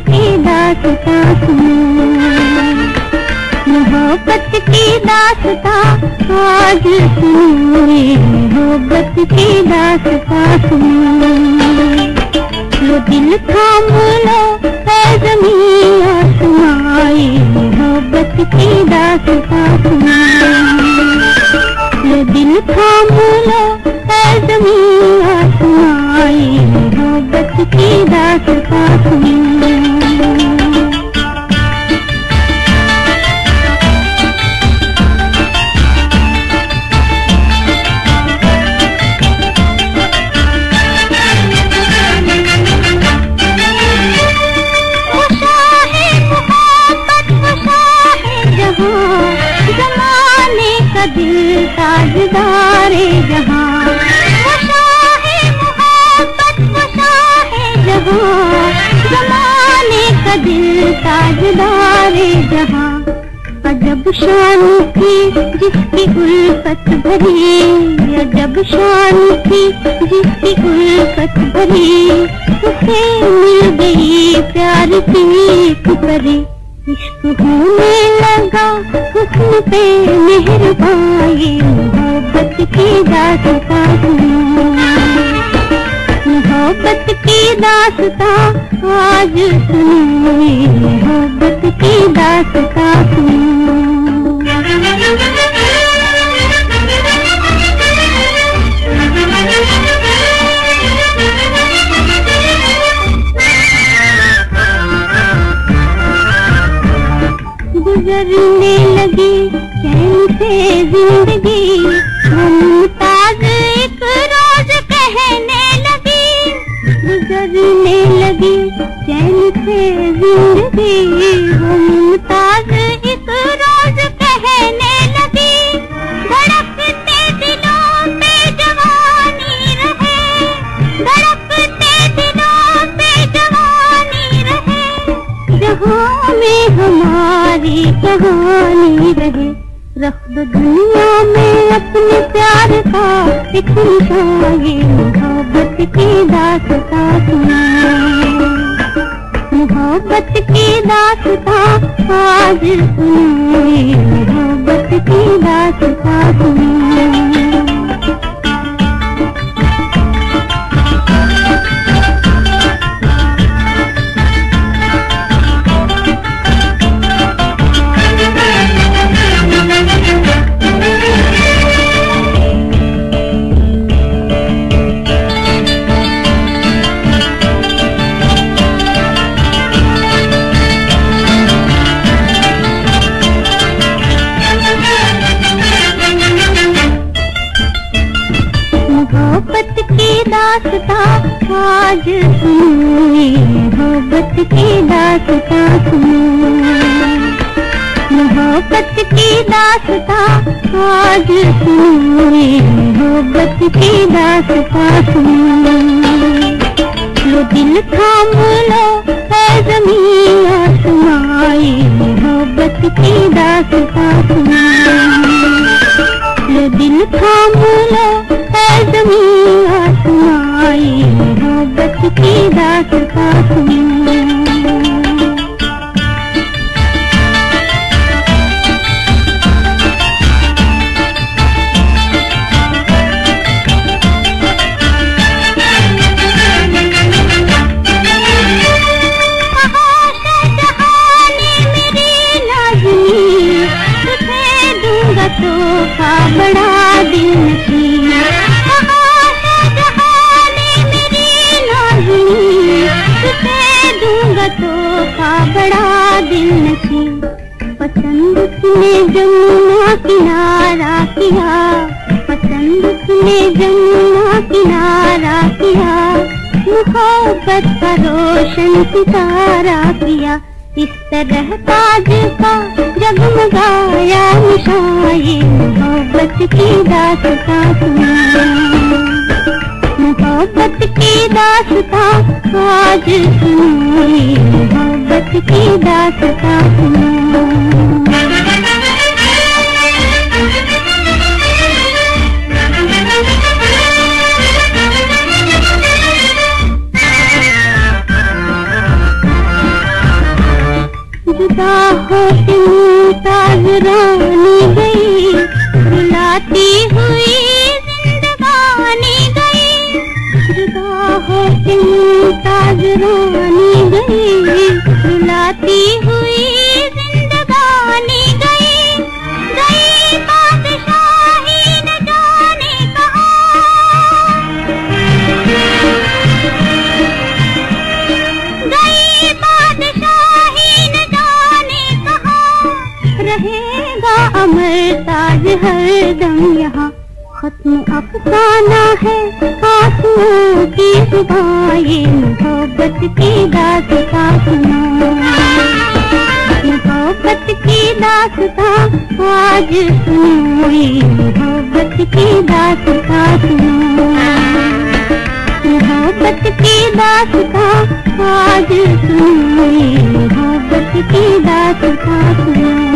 की दासता सुनो। मोहब्बत की दासता आज सुनो। मोहब्बत की दासता सुनो। दिल थाम दिल ताजदारे जहाँ। जमाने का दिल ताजदारे जहाँ। अजब शान थी जिसकी उल्फत भरी। अजब शान थी जिसकी उल्फत भरी। उसे मिल गई प्यार की एक इश्क होने लगा हुस्न पे मेहरबाई मोहब्बत की दासता मोहब्बत की दासता आज सुनो, मोहब्बत की दासता गुजरने ज़िंदगी मुमताज़ एक रोज कहने लगी। गुजरने लगी, चैन से ज़िंदगी मुमताज़ एक रोज कहने लगी। धड़कते दिलों पे जवानी रहे। धड़कते दिलों पे जवानी रहे। जहाँ में हमारी कहानी रहे। रख दो दुनिया में अपने प्यार का। एक ये मोहब्बत की दासता मोहब्बत की दासता आज सुनिए। मोहब्बत की दासता सुनो आज सुनो, मोहब्बत की दास्तां सुनो। मोहब्बत की दास्तां आज सुनो, मोहब्बत की दास्तां सुनो। लो दिल थाम लो ज़मीन आसमाई मोहब्बत की दास्तां सुनो। दिल नसीब पसंद तूने जमुना किनारा किया पसंद तूने जमुना किनारा किया मोहब्बत का रोशन सितारा किया। इस तरह ताज का जगमगाया निशाए मोहब्बत की दास्तां सुनो। मोहब्बत की दास्तां आज सुनो। ये मोहब्बत की दासता जुदा हो जुदा बादशाही जाने रहेगा अमर ताज हरदम यहाँ। खत्म अफसाना है आंसुओं की सुबह, ये मोहब्बत की दास्तां सुना। मोहब्बत की दास्तां आज सुनो मोहब्बत की दास्तां सुनो। मोहब्बत की दास्तां आज सुन मोहब्बत की दास्तां सुनो।